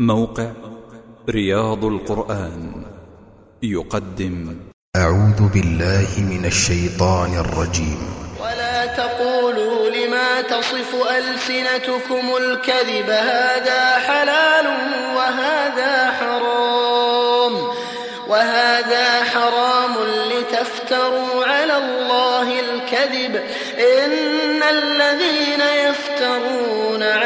موقع رياض القرآن يقدم. أعوذ بالله من الشيطان الرجيم. ولا تقولوا لما تصف ألسنتكم الكذب هذا حلال وهذا حرام. وهذا حرام لتفتروا على الله الكذب. إن الذين يفترون على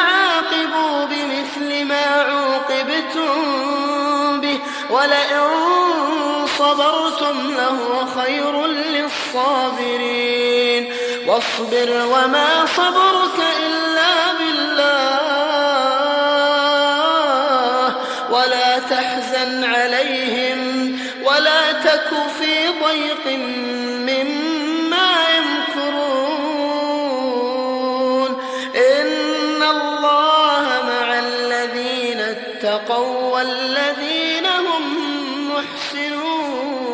عوقبتم به ولئن صبرتم لهو خير للصابرين. واصبر وما صبرك إلا بالله. ولا تحزن عليهم ولا تك في ضيق تحسنون